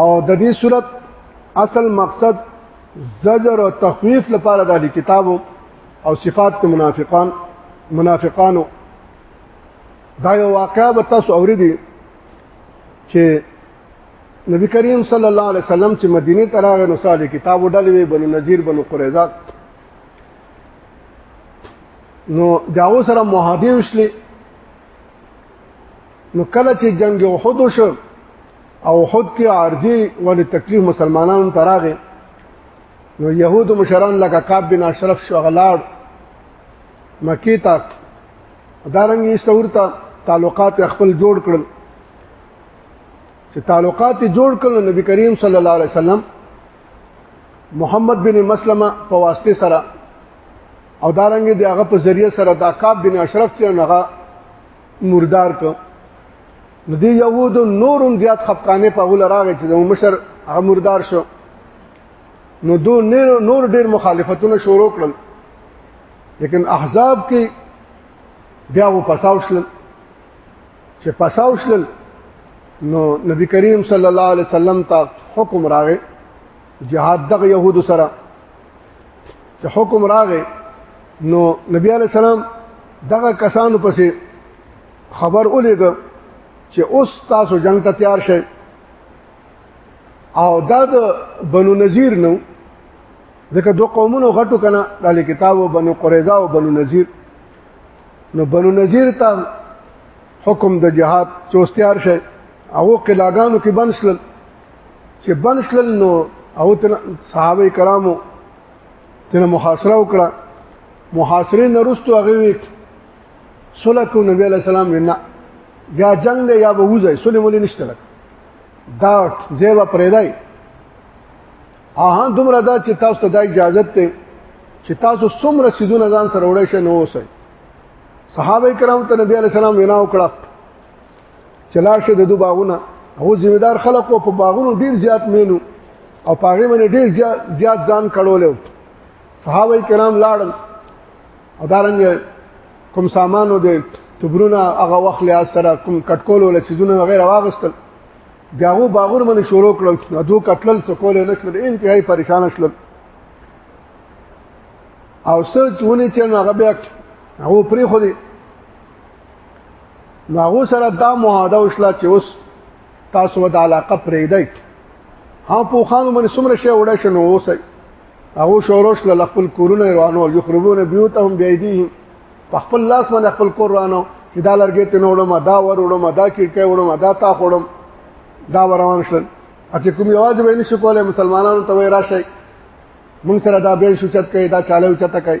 او د دې صورت اصل مقصد زجر او تخویف لپاره د کتابو او صفات د منافقان منافقانو دا یو واقعا به تاسو اوریدي چې نبی کریم صلی الله علیه وسلم چې مدینه ته راغی نو صالح کتاب وډلې وی بنو نذیر بنو قریظه نو داو سره مهادی وشلې نو کله چې جنگ احد وشو او احد کې عارضي ولې تکلیف مسلمانانو تراغه نو يهود مشران لکه کعب بن اشرف شو غلاړ مکی تا دارنګي سورته تعلقات خپل جوړ کړل چې تعلقات جوړ کړل نبی کریم صلی الله علیه وسلم محمد بن مسلمه په واسطه سره او دارنګ دی هغه په ذریعہ سره د عقاب بن اشرف چې هغه مردار ک نو دی يهود نورم زیات خفقانه په غول راغی چې د مشر هغه مردار شو نو دو نور ډیر مخالفتونه شروع کړل لیکن احزاب کې بیا و پساوشل چې پساوشل نو نبی کریم صلی الله علیه وسلم ته حکم راغی جهاد دغه يهود سره چې حکم راغې نو نبی علی السلام دغه کسانو پسې خبر ولېګ چې اوس تاسو جنگ ته تیار شئ او دا د بنو نذیر نو ځکه دو قومونو غټو کنه د کتاب او بنو قریظه او بنو نذیر نو بنو نذیر ته حکم د جهاد چوستیار شي او قلاګانو کې بنسل چې بند شلل نو او تن صحابه کرامو تن محاصره وکړه محاصره نرستو هغه وی صلح کو نبی علیہ السلام وینا یا جنگ دی یا به وځي صلح ولې نشته لک دا زیبا پرېدای اها دومره دا چې تاسو ته دا اجازه ته چې تاسو څومره سیدونه ځان سره وړئ شئ نو اوسئ صحابه کرام ته نبی علیہ السلام وینا وکړه چلار شه د دو باغونه هغه ذمہدار خلک په باغونو ډیر زیات مینو او پاغه باندې ډیر زیات ځان کړولیو صحابه کرام لاړل او دارنګ کوم سامانو دې تبرونه هغه وخت له سره کوم کټکول ول سيزونه وغیرہ واغستل داغو باغور باندې شروع کړل نو دوه قتل څه کول نه شول انتهایی پریشان شول او سچ ونی چې هغه بیا هغه پری خو دې نو هغه سره دا معاهده وشله چې اوس تاسو د علاقه پرې دی ها په خانو باندې څومره شی وړه شنو اوس هغه شوروش له خپل کورونه روانو یخربون بیوتهم بيدیهم په خپل لاس باندې خپل کور روانو چې دا لرګې ته نوړم دا ور وړم دا کیټه وړم دا تا خورم دا روان شل چې کوم یواز به نشو کولای مسلمانانو ته وای راشي مونږ سره دا به شوچت کوي دا چاله اوچت کوي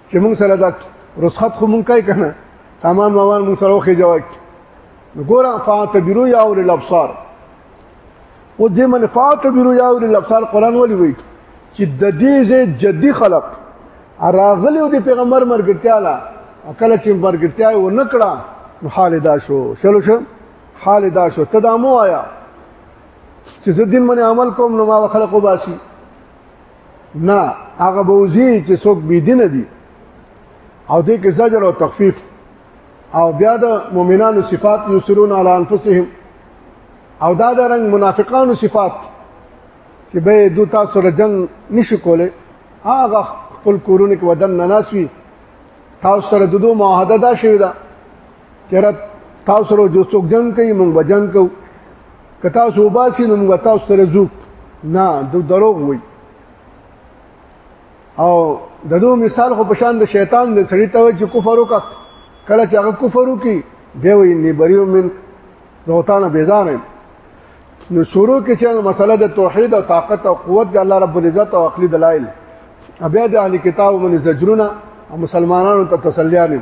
چې موږ سره دا رسخت خو موږ کوي کنه سامان وامان موږ سره وخی جواب ګوره فاتبرو یا اول الابصار او دې من فاتبرو یا اول الابصار قران ولي وایي چې د دې زه جدي خلق راغلی او د پیغمبر مرګتیا لا کله چې مرګتیا و نکړه نو حال دا شو شلو شو حال دا شو تدامو آیا چې زه دین باندې عمل کوم نو ما خلقو باسي نه هغه بوزي چې څوک بی دین دي او دې کې زجر او تخفیف او بیا د مؤمنانو صفات یسرون علی انفسهم او دا د رنګ منافقانو صفات چې به دو تاسو سره جنگ نشي کوله هغه خپل کورونه کې ودن نه ناسوي تاسو سره د دوه معاهده دا شوی ده چرته تاسو سره جو څوک جنگ کوي مونږ به جنگ کوو که تاسو وباسي نو مونږ تاسو سره زو نه د دروغ وي او د دوه مثال خو په شان د شیطان د سړی ته چې کفر وکړ کله چې هغه کفر وکړي دی وي نه بریو من زوتانه بیزار نو شروع کې چې مسله د توحید او طاقت او قوت د الله رب العزت او عقلي دلایل بیا د اهل کتاب من زجرونه مسلمانانو ته تسلیانه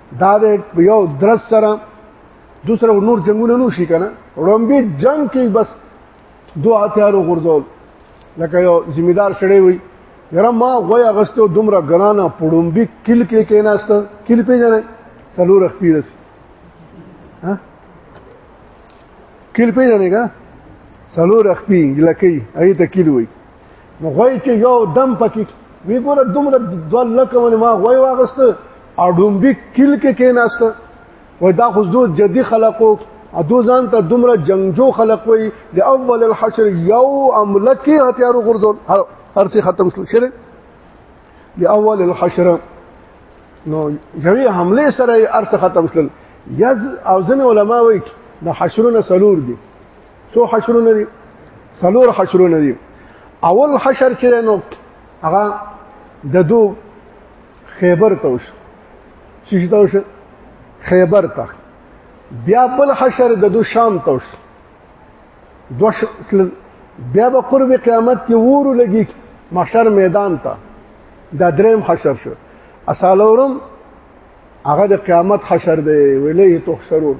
دا د یو درس سره دوسره نور جنگونه نو شي کنه رومبي جنگ کې بس دوه هتیارو غردول لکه یو ذمہ دار شړې وي یره ما غوي اغستو دومره ګرانه پړومبي کل کې کېناست کل پیژنې سلور خپیرس ها کل پیژنې کا سلور خپی لکې اې ته کل وي نو غوي چې یو دم پکې وی ګوره دومره دوه لکه ونه ما غوي واغست او ډومبي کل کې کېناست وای دا خو دوه جدي خلقو ادو ځان ته دومره جنگجو خلق وي د اول الحشر یو املکی هتیارو غرزول هر څه ختم شول د اول الحشر نو یوې حمله سره هر څه ختم شول یز او ځن علما وایي د حشرونه سلور دي څو حشرونه دي څلور حشرونه دي اول حشر چې نو هغه د دو خیبر ته وشو چې ته وشو خیبر ته بیا بل حشر د دو شام ته وشو دو ش... بیا به قرب قیامت کې وورو لګي محشر میدان ته دا دریم حشر شو اسالورم هغه د قیامت حشر دی ویلې تحشرون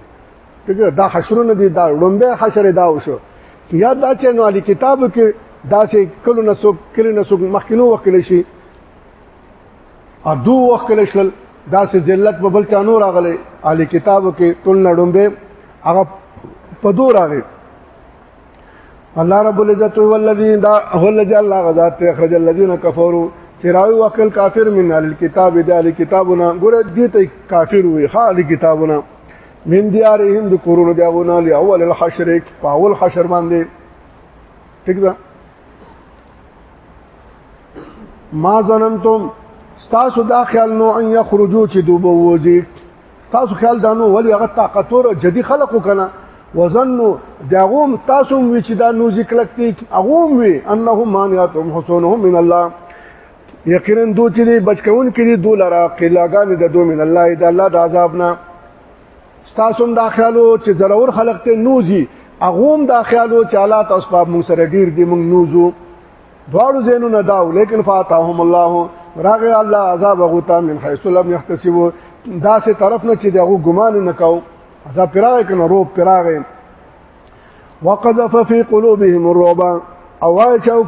دغه دا حشرونه دي دا لومبه حشر دا وشو یا دا چې نو علي کتاب کې دا چې کلو نسو کلو نسو مخکینو وکړ شي ا دو وخت کله شل دا سه ذلت په بل چانو راغله علي کتاب کې تل نړم به هغه په دو راغله الله رب العزت هو الذي دا هو الذي الله غذات اخرج الذين كفروا چراوی وکل کافر من الکتاب د الکتابنا ګره دې ته کافر وي خالي کتابنا من دیارهم د کورونو د غونه له اول الحشر په اول حشر باندې ٹھیک ده ما ظننتم تاسو دا خیال نو ان یخرجو چې دوبه وځي تاسو خیال دا نو ولی هغه طاقتور جدي خلقو کنه وظنوا داغوم تاسو وی چې دا نو ذکر کړي هغه وی انهم مانعتهم حسنهم من الله یقینا دو چې دی بچکون کړي دو لرا قلاګان د دو من الله د الله د عذاب نه تاسو هم دا خیالو چې ضرور خلق ته نوزي اغوم دا خیالو چې الله تاسو په موږ سره ډیر دی موږ نوزو دواړو زینو نه داو لیکن فاتهم الله راغ الله عذاب غوتا من حيث لم يحتسبوا دا سه طرف نه چې دغه ګمان نه کاو دا پراغه کنه روب پراغه وقذف في قلوبهم الرعب او وای چوک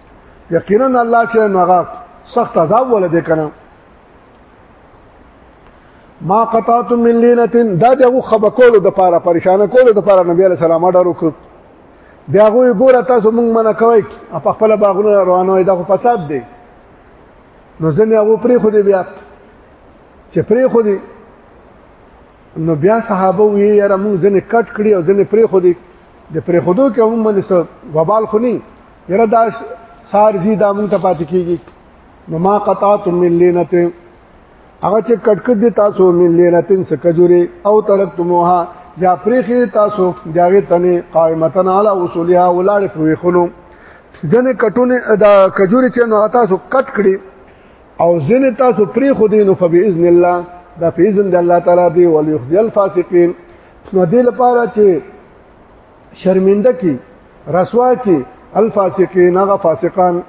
یقینا الله چې نغا سخت عذاب ول دې کنه ما قطعتم من لينه دا دغه خبر کولو د پاره پریشان کولو د پاره نبی عليه السلام اډر وکړ بیا غوی ګوره تاسو مونږ منه کوي په خپل باغونه روانوي دا خو فساد دی نو ځنه هغه پرې خو دی بیا چې پرې خو دی نو بیا صحابه وی یاره مونږ ځنه کټ کړی او ځنه پرې خو دې د پرې خودو کې هم باندې څه وبال خو نه یاره دا سار زی دا مونږ ته پاتې کیږي نو ما قطعت من لینته هغه چې کټ کټ دي تاسو من لینتن څه کجوري او ترکتموها یا پریخي تاسو داغه تنه قائمتن علی اصولها ولاړ پوي خلو ځنه کټونه دا کجوري چې نو تاسو کټ کړی او زنه تاسو پری خو دینو فباذن الله دا په اذن د الله تعالی دی ول یخزی الفاسقین نو دې لپاره چې شرمنده کی رسوا کی الفاسقین هغه فاسقان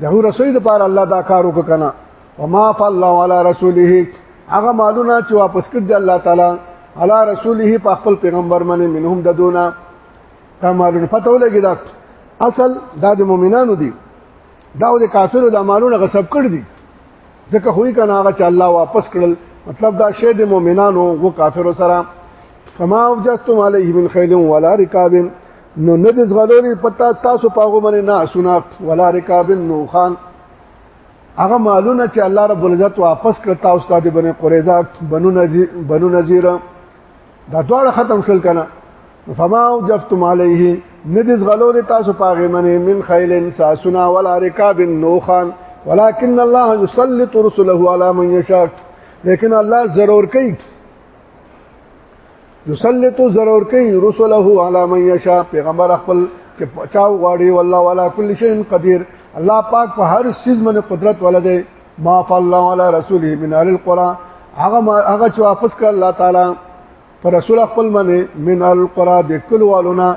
دغه رسوي د پاره الله دا کار وک کنه وما فالله على رسوله هغه مالونه چې واپس کړ دی الله تعالی على رسوله په خپل پیغمبر باندې منهم د دونه دا مالونه پته ولګی دا اصل دا د مؤمنانو دی دا د کافرو د مالونو غصب کړ دي ځکه خو یې کنه هغه چې الله واپس کړل مطلب دا شی د مؤمنانو او کافرو سره فما وجدتم عليه من خيل ولا ركاب نو نه د زغلوري پتا تاسو پاغو باندې نه سنا ولا رکاب نو خان هغه مالونه چې الله رب العزت واپس کړ تاسو ته د بني قريزه بنو نذير بنو نذير دا دواړه ختم شول کنه فما وجفتم علیه ندز غلو دي تاسو پاغه منه من خیل ساسنا ولا رکاب نوخان ولكن الله يسلط رسله على من يشاء لیکن الله ضرور کوي یسلط ضرور کوي رسله علی من یشاء پیغمبر خپل چې چاو غاړي والله ولا کل شی قدیر الله پاک په هر چیز باندې قدرت ولده ما فالله علی رسوله من اهل القرى هغه هغه چې واپس کړ الله تعالی پر رسول خپل باندې من اهل القرى د کل والونا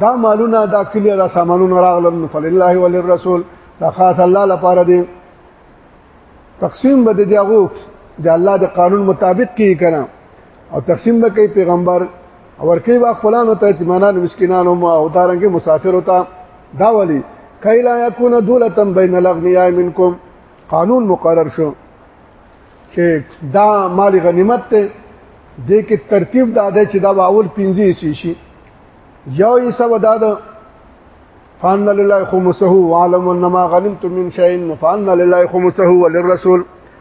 دا مالونه دا کلی دا سامانونه راغلم فلله وللرسول دا خاص الله لپاره دی تقسیم به دی هغه د الله د قانون مطابق کی کړه او تقسیم به کوي پیغمبر او ورکی وا فلان او ته یتیمانان مسکینان او او دارنګ مسافر او ته دا ولی کایلا یکون دولتن بین الاغنیاء منکم قانون مقرر شو چې دا مال غنیمت ته د کې ترتیب دا دی چې دا اول 15 شي شي یو یې سو دا ده فان لله خمسه وعلم انما غنمتم من شيء فان لله خمسه وللرسول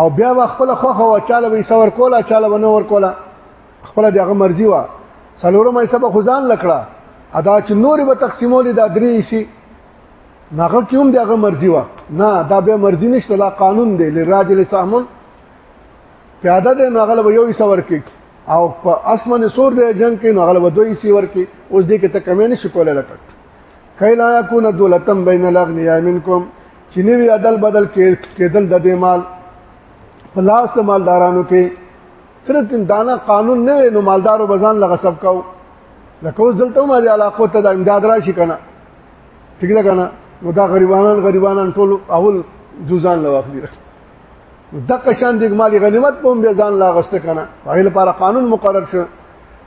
او بیا وا خپل خوخه وا چاله وی سور کولا چاله ونه ور کولا خپل دغه مرزي وا سلورم ایسه به خزان لکړه ادا چې نور به تقسیمول دا درې شي ناغه کیوم دغه مرزي وا نه دا به مرزي نشته دا قانون دی لراجل سامون پیاده دی ناغله به یو سور کې او په اسمن سور دی جنگ کې ناغله به دوی سی ور کې اوس دې کې ته کمې نشي کولای لکړه کای لا یکون دولتم بین الاغنیاء منکم چې نوی عدل بدل کېدل د دې مال په لاس مالدارانو کې صرف دانا قانون نه نو مالدارو بزان لغه سب کاو لکه اوس دلته ما دي علاقو ته د امداد راشي کنه ټیک ده کنه نو دا غریبانان غریبانان ټول اول جزان لواخلي دغه شان د مالی غنیمت په بیا ځان لا غسته کنه هغه لپاره قانون مقرر شو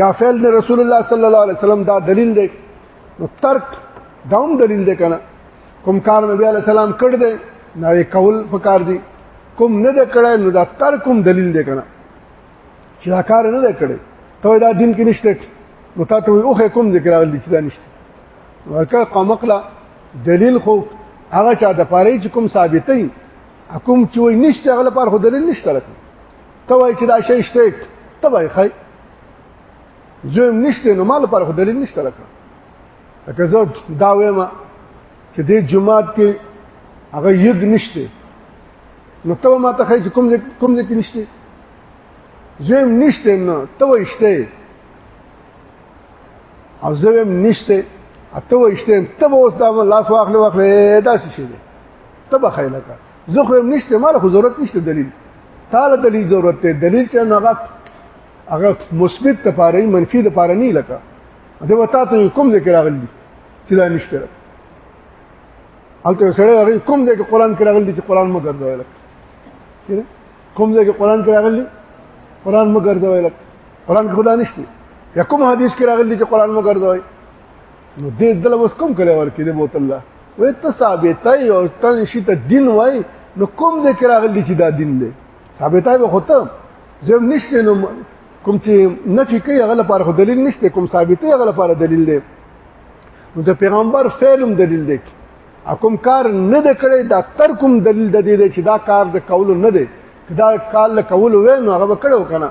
یا فعل د رسول الله صلی الله علیه وسلم دا دلیل دی نو ترک دا هم دلیل دی کنه کوم کار نبی علیہ السلام کړ دی نه کول پکار دی کوم نه د کړه نو دا ترک هم دلیل دی کنه چې دا کار نه دی کړی ته دا دین کې نشته نو تا ته اوخه کوم ذکر اول دي چې دا نشته ورکه قمقلا دلیل خو هغه چا د پاره چې کوم ثابتې حکم چوي نشته غل پر خو دلیل نشته راکړي ته وای چې دا شی شته ته وای خای زم نشته نو مال پر خو دلیل نشته لکه لکه زه دا وایم چې دې جمعات کې هغه یګ نشته نو ته ما ته خای چې کوم کوم ځای کې نشته زم نشته نو ته وای شته او زم نشته اته وای شته ته اوس دا لاس واخلې واخلې دا څه شي ته بخیله کړه زه خو هم نشته مال خو ضرورت نشته دلیل تعالی دلیل ضرورت ته دلیل چې هغه هغه مثبت ته پاره منفي ته پاره نه لکه دا وتا ته کوم ذکر راغلی چې دا نشته البته سره هغه کوم ذکر قران کې راغلی چې قران مو ګرځوي لکه کوم ذکر قران کې راغلی قران مو ګرځوي لکه قران کې خدا نشته یا کوم حدیث کې راغلی چې قران مو ګرځوي نو دې دل وس کوم کله ورکې دې بوت الله وې ته ثابته یو تن شي ته دین وای نو کوم دې کراغلی چې دا دین دی ثابته به خطه زم نشته نو کوم چې نفي کوي هغه لپاره خو دلیل نشته کوم ثابته هغه لپاره دلیل دی نو د پیغمبر فعلم دلیل دی کوم کار نه د کړي دا تر کوم دلیل د دې چې دا کار د کول نه دی دا کار له کول وې نو هغه کړو کنه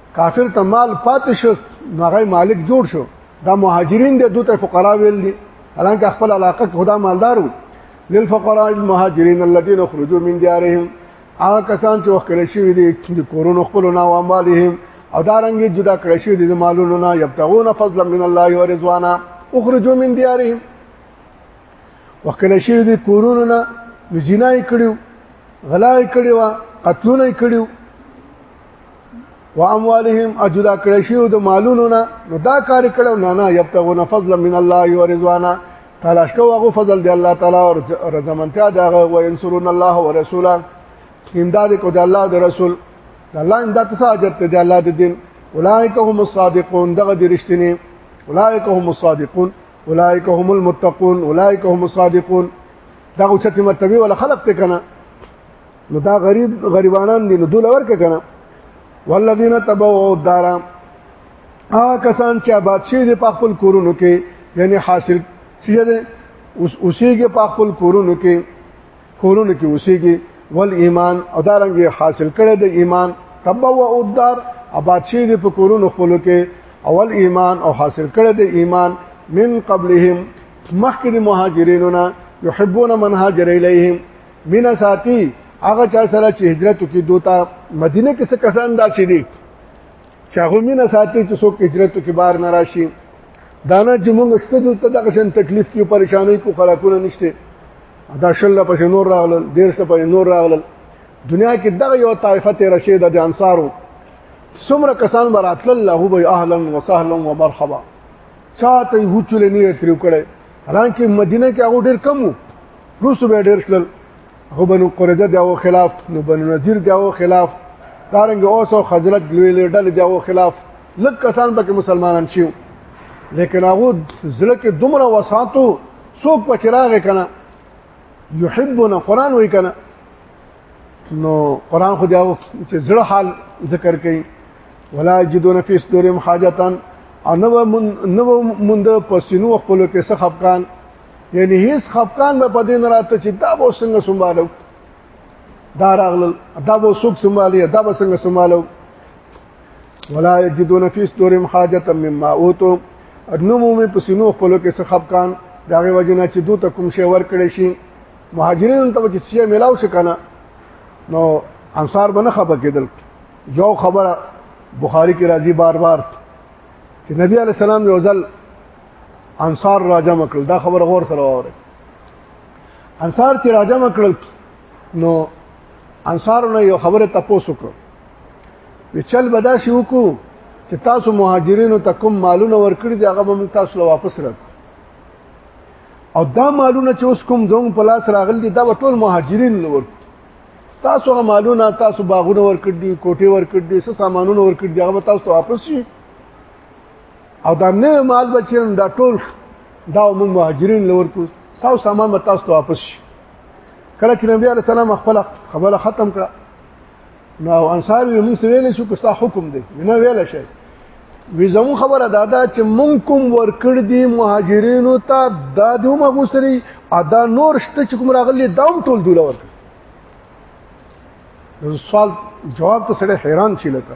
کافر ته مال پاتې شو نو هغه مالک جوړ شو دا مهاجرین دي دوی ته فقرا ویل دي حالانکه خپل علاقه کې خدا مالدارو للفقراء المهاجرين الذين خرجوا من ديارهم هغه کسان چې وکړل شوی دي د کورونو خپل نه او اموالهم او دارنګ جدا کړی شوی دي مالونو نه یبتغون فضلا من الله ورضوانا اخرجوا من ديارهم وکړل شوی دي کورونو نه زنا یې کړیو غلا یې کړیو قتلونه یې کړیو واموالهم اجدا کړی شو د مالونو نه نو دا کار کړو نه نه یبتغون فضلا من الله و رضوانا تلاش کو هغه فضل دی الله تعالی او رضامندتیا دا او انصرون الله ورسوله امداد کو د الله د رسول د الله امداد څه اجر ته د الله د دین اولئک هم الصادقون دغه د رښتینی اولئک هم الصادقون اولئک هم المتقون اولئک هم الصادقون دا اوچته مرتبه ولا خلق ته کنه نو دا غریب غریبانان دي نو دول ورکه کنه والذین تبوا الدار هغه کسان چې آباد شي د خپل کورونو کې یعنی حاصل څه دي اوس اوسېږي په خپل کورونو کې کورونو کې اوسېږي ول ایمان او دا رنګ حاصل کړي د ایمان تبوا الدار آباد شي د په کورونو خپل کې اول ایمان او حاصل کړي د ایمان من قبلهم مخکې مهاجرینو نه يحبون من هاجر الیهم مینا ساتي هغه چا سره چې هجرت وکړي دوته مدینه کې څه کسان داسې دي چې هغه مینا ساتي چې څوک هجرت وکړي بار نه راشي دانا چې موږ ستدو ته دغه شان تکلیف کې پریشانې کو خلاقونه نشته دا شل په نور راغلل ډیر څه په نور راغلل دنیا کې دغه یو طائفه ته رشید د انصارو څومره کسان براتل الله به اهلا وسهلا ومرحبا چاته هوچل نه تریو کړي حالانکه مدینه کې هغه ډیر کم وو روسو به ډیر شل خو بنو قریظه داو خلاف نو بنو نذیر داو خلاف دارنګ اوس او خزرج لوی لیډل داو خلاف لک کسان پکې مسلمانان شي لیکن هغه زړه کې دومره وساتو څوک پچراغ کنه یحبون قران وای کنه نو قران خو داو چې زړه حال ذکر کړي ولا یجدون فی صدورهم حاجتان او نو من نو من د پسینو خپل کې څه خفقان یعنی هیڅ خفقان به پدې نه راته چې دا به څنګه سمبالو دا راغل دا به څوک سمبالي دا به څنګه سمبالو ولا یجدون فی صدورهم حاجتا مما اوتو انمو می پسینو خپل کې څه خفقان داغه وجنه چې دوی ته کوم شی ورکړي شي مهاجرین ته چې سیه ملاو شي کنه نو انصار باندې خبر کېدل یو خبره بخاری کې راځي بار بار چې نبی علی السلام یو ځل انصار راجم کړل دا خبر غور سره وره انصار چې راجم کړل نو انصار نه یو خبره تاسو کړو وی چل بدا شي وکړو چې تاسو مهاجرینو ته کوم مالونه ورکړي دي هغه به تاسو له واپس راکړو او دا مالونه چې اوس کوم زموږ په لاس راغلي دي دا ټول مهاجرین لور تاسو هغه مالونه تاسو باغونه ورکړي دي کوټې ورکړي دي څه سامانونه ورکړي دي هغه تاسو ته واپس شي او دا نه مال بچین دا ټول دا موږ مهاجرین لور کو ساو سامان متاست واپس شي کله چې نبی علی سلام خپل خبره ختم کړه نو انصار یې موږ ویل شو که ستا حکم دی نه ویل شي وی زمو خبره دادا چې مونږ کوم ورکړ دي مهاجرینو ته دا دوه مغوسري ادا نور شته چې کوم راغلي داوم ټول دوله ورکړ سوال جواب ته سره حیران شي لکه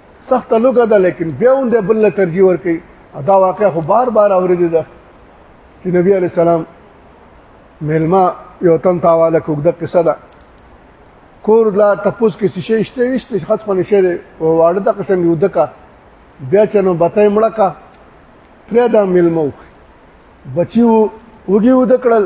سخت لوګه ده لیکن بیا هم د بل ترجیح ور کوي دا واقع خو بار بار اورېدل ده چې نبی علی السلام ملما یو تن تاواله کوګه قصه ده کور لا تپوس کې شیشه شته وشته خاص خو نشه ده واړه د قسم یو دکا بیا چې نو بتای مړه کا پرې دا ملمو بچیو وګیو دکړل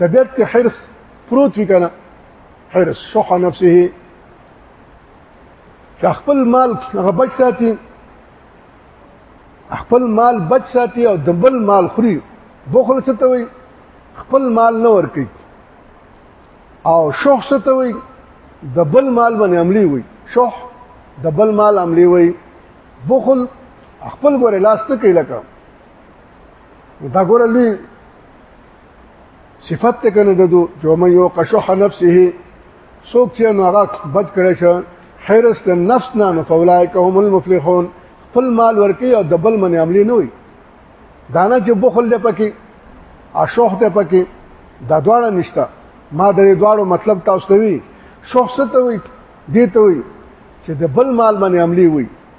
طبيعت کې حرس پروت وي کنه حرس شح نفسه چې خپل مال هغه بچ ساتي خپل مال بچ ساتي او د بل مال خوري بخل څه ته وي خپل مال نه ور کوي او شوخ څه ته وي د بل مال باندې عملی وي شوخ د بل مال عملی وي بخل خپل ګور لاس ته کوي لکه دا ګور لوی صفت ته کنه ددو جو من یو قشح نفسه سوک چې نو هغه بچ کړی شه حرس د نفس نه نو فولائک هم المفلحون خپل مال ورکی او دبل من عملی نه وي دانا چې بخل دې پکې اشوخ دې پکې دا دواړه نشته ما د دواړو مطلب تاسو ته وی شخص ته وی دې ته وی چې د بل مال باندې عملی وي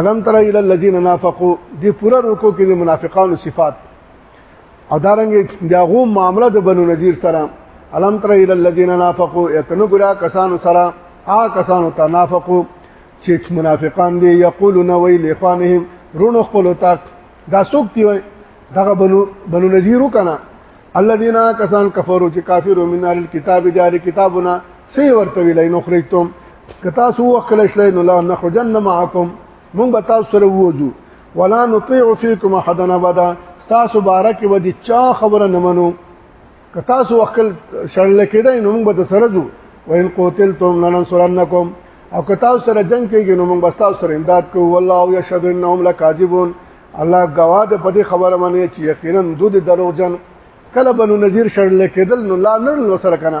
الم تر الى الذين نافقوا دې پورا رکو کې د منافقانو صفات او دارنګ داغو معاملې د بنو نذیر سره الم تر الى الذين نافقوا یتنو ګرا کسانو سره آ کسانو ته نافقو چې منافقان دي یقولون ویل اخوانهم رونو خپل تاک دا څوک دی دغه بنو بنو نذیر کنا الذين کسان کفروا چې کافرو من الكتاب دار کتابنا سی ورته ویلای نو خریتم که تاسو وکړی شئ نو لا نخرجن معکم مونږ به تاسو سره ووځو ولا نطيع فيكم احد ابدا تاسو بارک و دي چا خبره نه منو که تاسو وکړ شړل کېدای نو مونږ به سره ځو وان قتلتم لننصرنكم او که تاسو سره جنگ کوي نو مونږ به تاسو سره امداد کوو والله يشهد انهم لكاذبون الله گواه ده په دې خبره باندې چې یقینا دوی دروغجن کله بنو نذیر شړل کېدل نو لا نړل وسره کنه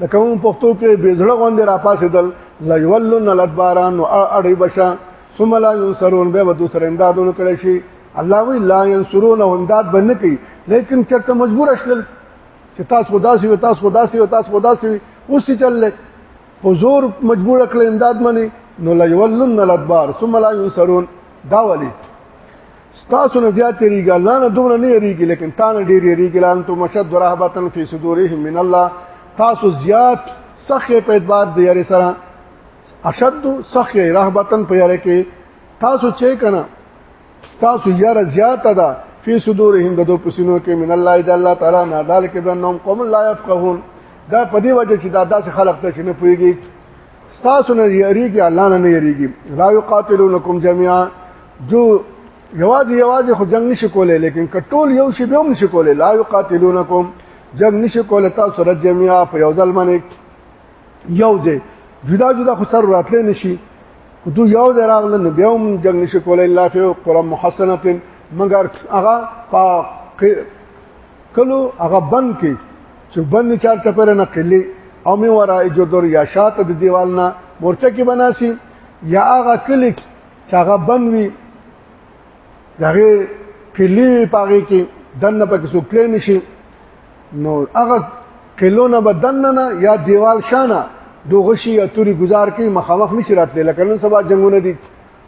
لکه مون پښتو کې بيزړه غوندې را پاسې دل لا یولن الادباران او اړې بشا ثم لا ينصرون به ودو سره امدادونه کړی شي الله وی لا ينصرون امداد باندې کوي لیکن چرته مجبور اشل چې تاسو خدا سي تاسو خدا سي تاسو خدا سي اوس چې چل حضور مجبور کړل امداد منی نو لا یولن الادبار ثم لا ينصرون دا ولي ستاسو نه زیات یریږي الله نه دومره نه یریږي لیکن تا نه ډیر یریږي لان تو مشد رهبتن فی صدورهم من الله تاسو زیات سخه په اعتبار دی یری سره اشد سخه رهبتن په یری کې تاسو چې کنه تاسو یاره زیات ده فی صدورهم د دو پسینو کې من الله اذا الله تعالی نه ذالک بانهم قوم لا يفقهون دا په دې وجه چې دا داسې خلق ته چې نه پويږي تاسو نه یریږي الله نه یریږي لا یقاتلونکم جميعا جو یواز یواز خو جنگ نشي کولای لیکن کټول یو شی به هم نشي کولای لا یقاتلونکم جنگ نشي کولای تاسو سره جميعا په یو ځل باندې یو ځای جدا جدا خو سر راتلې نشي دو یو ځای راغله نو بیا هم جنگ نشي کولای الا فی قرى محسنه مگر هغه په کلو هغه بند کې چې بند چار چپر نه قلی او می ورای جو دور یا شاته د دیوال نه مورچه کې بناسي یا هغه کلی چې هغه بند وي دغه قلی پاره کې دنه پکې سو کلی نشي نو هغه قلونه بدننه نه یا دیوال شانه دوغشي یا توري گزار کې مخامخ نشي راتلی لکه نن سبا جنگونه دي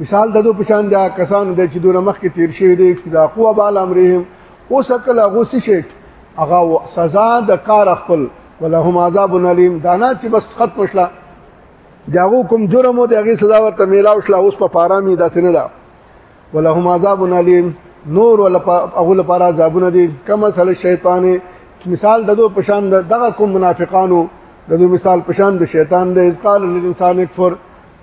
مثال د دو پشان د کسانو د چې دونه مخ کې تیر شوی دی چې دا قوا بال امرهم اوس کل هغه څه شي هغه سزا د کار خپل ولهم عذاب الیم دانا چې بس ختم شله داغو کوم جرم او دغه سزا ورته میلاو شله اوس په پارامی داسې نه ده ولهم عذاب الیم نور ول هغه لپاره عذابونه دي کما سل شیطان مثال ددو پشان دغه کوم منافقانو ددو مثال پشان د شیطان د اسقال للانسان کفر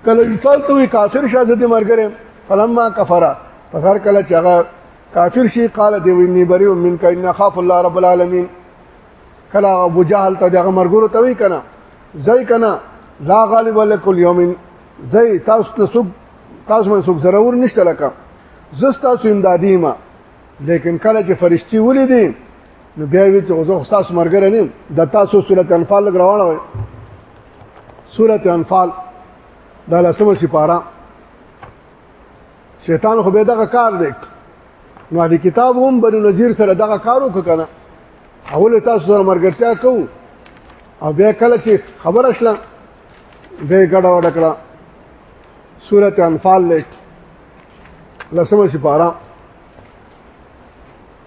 کله انسان ته کافر شه د مرګره فلما کفر فخر کله چغه کافر شي قال دی ویني بری من کین خاف الله رب العالمین کله ابو جهل ته دغه مرګره ته وی کنه زای کنه لا غالب لك اليوم زای تاسو ته سب تاسو من سب ضرور نشته لکه زستا سو امدادی ما لیکن کله چې فرشتي ولې دي نو بیا وی چې اوسه خاص مرګره نه د تاسو سورته انفال لګراوړل وي سورته انفال د لسمه سپاره شیطان خو به دغه کار دی نو د کتاب هم بنو نذیر سره دغه کارو کنه اول تاسو سره مرګرتیا کو او بیا کله چې خبر اشله به ګډه وډه کړه سورته انفال لیک لسمه سپاره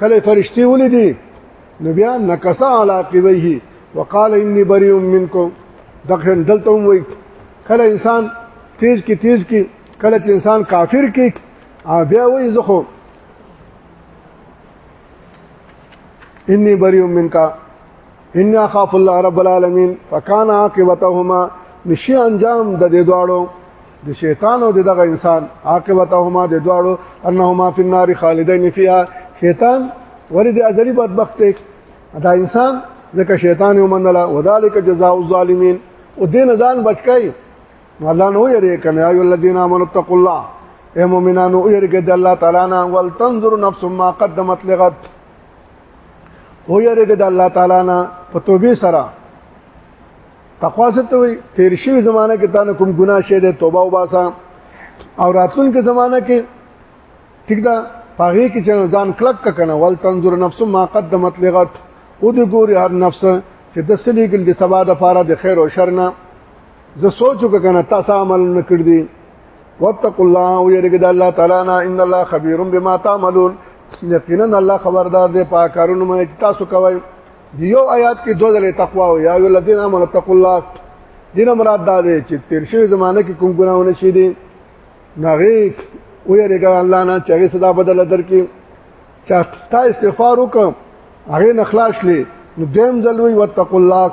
کله فرشتي ولیدي نو بیا نکسا علا قبیه وقال انی بری منکم دغه دلته وای کله انسان تیز کی تیز کی کله چې انسان کافر کی بیا وای زخو انی بری منکا ان اخاف الله رب العالمین فکان عاقبتهما نشي انجام د دې دواړو د شیطان او دغه انسان عاقبتهما د دواړو انهما فی النار خالدین فیها شیطان ولې د ازلی بدبخت دی دا انسان ځکه شیطان یې ومنله وذالک جزاء الظالمین او دین ځان بچکای الله نو یری کنه ایو الذین آمنوا اتقوا الله اے مومنانو یریګه د الله تعالی نه ول تنظر نفس ما قدمت لغد او یریګه د الله تعالی نه په توبې سره تقوا څه ته وي تیر شوی زمانہ کې تانه کوم ګناه شه ده توبه وباسا او راتلونکي زمانہ کې ټیک ده پاغي کې چې ځان کلک کنه ول تنظر نفس ما قدمت لغت او د ګوري هر نفس چې د سلی ګل د سبا د فاره د خیر او شر نه زه سوچو کنه تاسو عمل نه کړ دي واتقوا الله او يرګد الله تعالی نه ان الله خبير بما تعملون یقینا الله خبردار دی په کارونو مې تاسو کوي یو آیات کې دوه ځله تقوا او یا الذین آمنوا تقوا الله دین مراد دا دی چې تیر شوی زمانه کې کوم ګناونه شي دي نغیک او یریګا الله نه چې صدا بدل درکې چا تا استغفار وکم هغه نخلاص لې نو دیم ځلوي وتقوا الله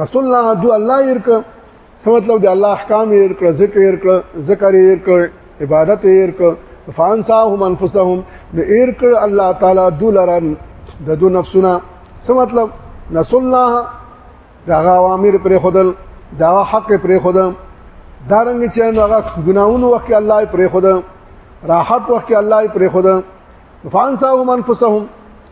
نسل الله دو الله یې ورک څه مطلب دی الله احکام یې ورک ذکر یې ورک ذکر یې ورک عبادت یې ورک فانساهم انفسهم نو یې ورک الله تعالی دولرن د دو نفسونه څه مطلب نسل الله دا اوامر پر خدل دا حق پر خدل دارنګ چې هغه ګناونو وخت الله پر خدل راحت وخت الله پر خدل فانساهم انفسهم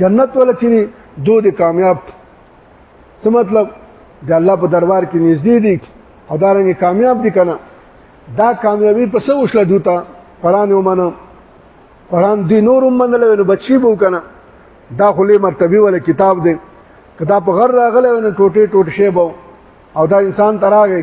جنت ولا چې دو دي کامیاب څه مطلب د الله په دربار کې نږدې دي او دا رنګ کامیاب دي کنه دا کامیابی په څه وشله دوتا قران ومنه قران دی نور ومنل نو بچي بو کنه دا خلې مرتبه ولا کتاب دی کتاب غر راغله نو ټوټه ټوټه شی بو او دا انسان تراغه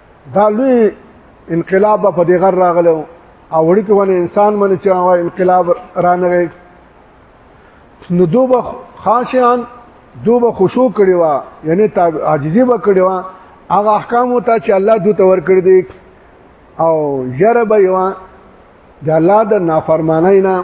دا لوی انقلاب په دې غر راغلو او وړي کې ونه انسان باندې چې هغه انقلاب رانغی نو دوبه خاشعان دوبه خشوع کړي وا یعنی عاجزي به کړي وا هغه احکام ته چې الله دوی تور کړ دي او یره به یو د الله د نافرمانی نه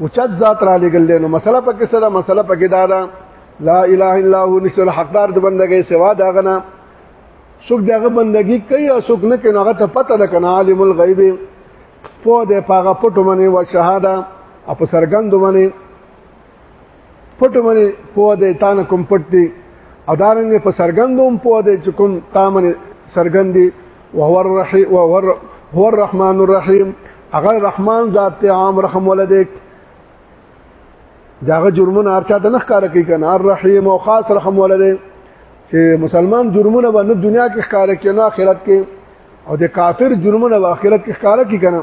اوچت ذات را لګل دي نو مسله پکې سره مسله پکې دا ده لا اله الا هو نشل حقدار د بندګۍ سوا دا غنه څوک دغه بندګي کوي او څوک نه کوي هغه ته پته ده کنه عالم الغیب په دې پاغه پټو منی او شهاده اپ سرګند منی پټو باندې پوه دی تا نه کوم پټ دی او دارنګ په سرګندوم پوه دی چې کوم تا باندې سرګند دی وهو الرحیم وهو هو الرحمن الرحیم هغه رحمان ذات ته عام رحم ولدیک داغه جرمونه ارچا د نخ کار کوي کنه الرحیم او خاص رحم ولدی چې مسلمان جرمونه به نه دنیا کې ښکار کوي نه آخرت کې او د کافر جرمونه به آخرت کې ښکار کوي کنه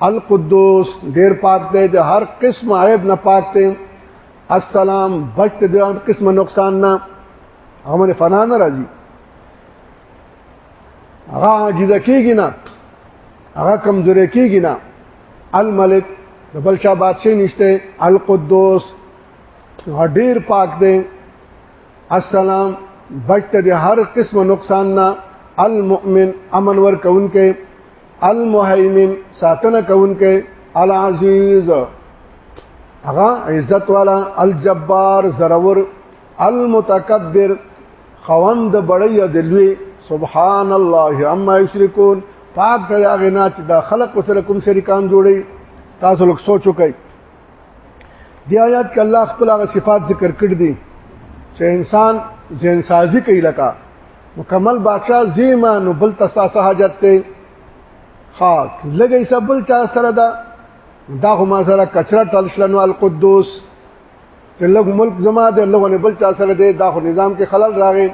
القدوس ډیر پاک دی د هر قسم عیب نه پاک دی السلام بچ دی هر قسم نقصان نه هغه باندې فنا نه راځي هغه عاجز کیږي نه هغه کمزوري کیږي نه الملک د بل چا بادشاہ نشته القدوس ډیر پاک دی السلام بچ دی هر قسم نقصان نه المؤمن امن ور کون کې المهیمن ساتنه کوونکې العزیز هغه عزت والا الجبار زرور المتکبر خوند بړی دلوی سبحان الله عما یشرکون پاک دی هغه نه چې دا خلق وسره کوم شریکان جوړي تاسو لوک سوچو کوي دی آیات کې الله خپل هغه صفات ذکر کړ دي چې انسان ځین سازي کوي لکه مکمل بادشاہ زیما نو بل تاسو حاجت ته خاک لګي سبل چا سره دا دا خو ما سره کچرا تلشلنو القدوس چې لګ ملک زما ده لغه بل چا سره ده دا خو نظام کې خلل راغی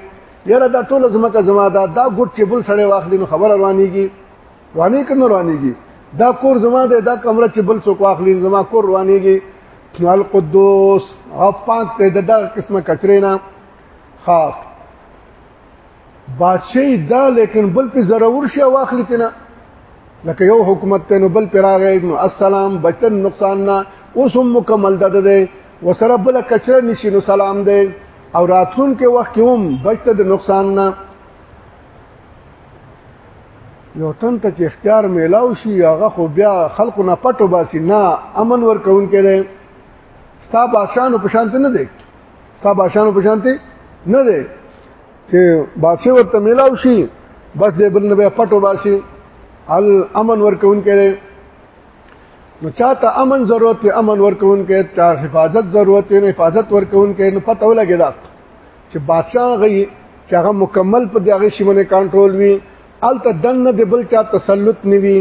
یاره دا ټول زما کا زما ده دا ګډ چې بل سره واخلي نو خبر روانيږي وانی کنه روانيږي دا کور زما ده دا کمره چې بل څوک واخلي زما کور روانيږي القدوس او پاک ته دغه قسمه کچرینا ها بادشاہي دا لیکن بل په ضرور شي واخلي تنه لکه یو حکومت ته نو بل پراغه نو السلام بچن نقصان نه اوس هم مکمل ده ده وسره بل کچره نشي نو سلام ده او راتون کې وخت هم بچته د نقصان نه یو تن ته چې اختیار میلاو شي هغه خو بیا خلکو نه پټو باسي نه امن ورکون کړي ستا باسانو پشانت نه دی ستا بادشاہانو په شانته نه دی چې بادشاہ ورته میلاو شي بس دې بل نه به پټو باسي الامن ورکون کړي نو چاته امن ضرورت دی امن ورکون کې چا حفاظت ضرورت دی حفاظت ورکون کې نو پته ولګی دا چې بادشاہ غي چې هغه مکمل په دغه شیمنه کنټرول وي الته دنه د بل چا تسلط نیوي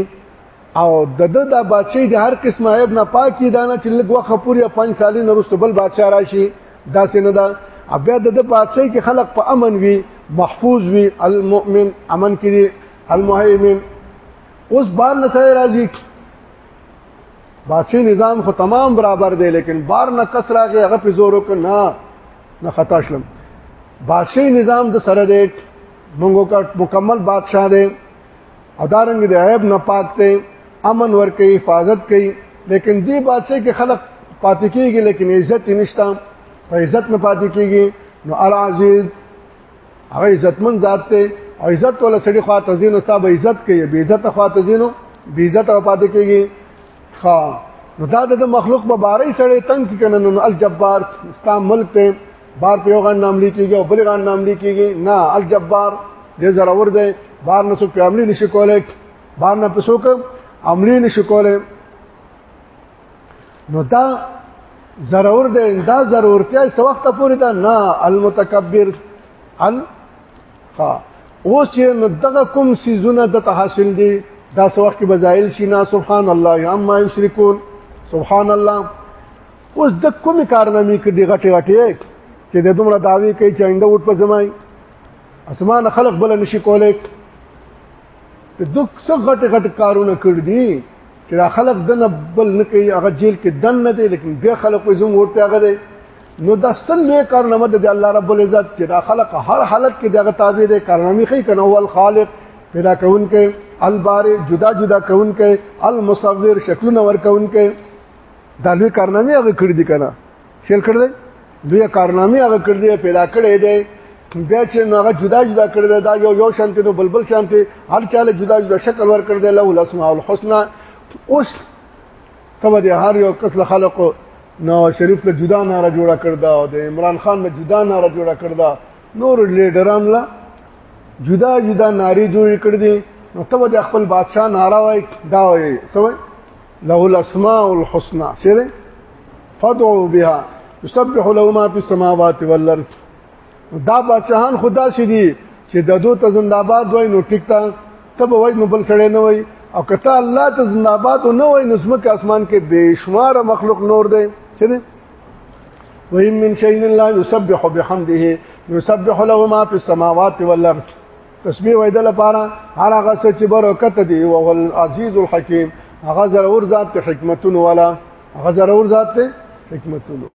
او د د د بادشاہي د هر قسم عیب نه پاکي دانه چې لګ وخت پورې 5 سالي نرسته بل بادشاہ راشي دا سینه دا بیا د د بادشاہي کې خلق په امن وي محفوظ وي المؤمن امن کې دي المهيمن اوس بار نه سره راځي بادشاہي نظام خو تمام برابر دی لیکن بار نه کس راغی هغه په زور وک نه نه خطا شلم بادشاہي نظام د سره دی موږ کا مکمل بادشاہ دی او دارنګ د عیب نه پاک دی امن ور کوي حفاظت کوي لیکن دی بادشاہ کې خلق پاتې کیږي لیکن عزت نشته په عزت نه پاتې کیږي نو العزیز هغه عزتمن ذات ته او عزت ولا سړي خوا تزین او صاحب عزت کوي بی عزت خوا تزینو بی عزت او پاتې کیږي خا نو دا د مخلوق مبارک سړي تنگ کنه نو الجبار اسلام ملک ته بار په یو غان نام لیکيږي او بل غان نام لیکيږي نه الجبار دې ضرور دی بار نه څوک عملی نشي کولای بار نه پسوک عملی نشي کولای نو دا ضرور دی دا ضرورتیا څه وخت پورې دا نه المتکبر ال ها اوس چې نو دغه کوم سيزونه د تحصل دي دا څو وخت کې بزایل شي نه سبحان الله یا ما یشرکون سبحان الله اوس د کومې کارنامې کې دی غټي غټي چې د دومره داوی کوي چې انده وټ په زمای اسمان خلق بل نشي کولای ته دوک څه غټ غټ کارونه کړ دي چې دا خلق دنه بل نه کوي هغه جیل کې دن نه دی لیکن بیا خلق یې زموږ ورته هغه دی نو دا سن له کارنامه د الله رب العزت چې دا خلق هر حالت کې دغه تابع دی کارنامې خې کنه هو الخالق پیدا کون کې الباري جدا جدا کون کې المصور شکلونه ور کون کې دا لوی کارنامې هغه کړې دي کنه شیل کړې دي لوی کارنامې هغه کړې دي پیدا کړې دي بیا چې هغه جدا جدا کړې ده دا یو یو شانته نو بلبل شانته هر چاله جدا جدا شکل ور کړې ده له الاسماء الحسنا اوس تبه دې هر یو کس له خلقو نو شریف له جدا ناره جوړه کړ دا او د عمران خان له جدا ناره جوړه کړ دا نور لیډران لا جدا جدا ناری جوړ کړ دي نو تبه د خپل بادشاه ناره وای دا وای سوي له الاسماء الحسنى سره فدعوا بها يسبح له ما في السماوات والارض دا بچهان خدا شي دي چې د دوه ته زنده‌باد وای نو ټیک تا ته به وای نو بل سړی نه وای او کته الله ته زنده‌باد نه وای نو سمک اسمان کې بشمار مخلوق نور دی چې وهم من شيء لا يسبح بحمده يسبح له ما في السماوات والارض تسبیح وای د لپاره هر هغه څه چې برکت دی او هو العزیز الحکیم هغه ضرور ذات حکمتون والا هغه ضرور ذات حکمتون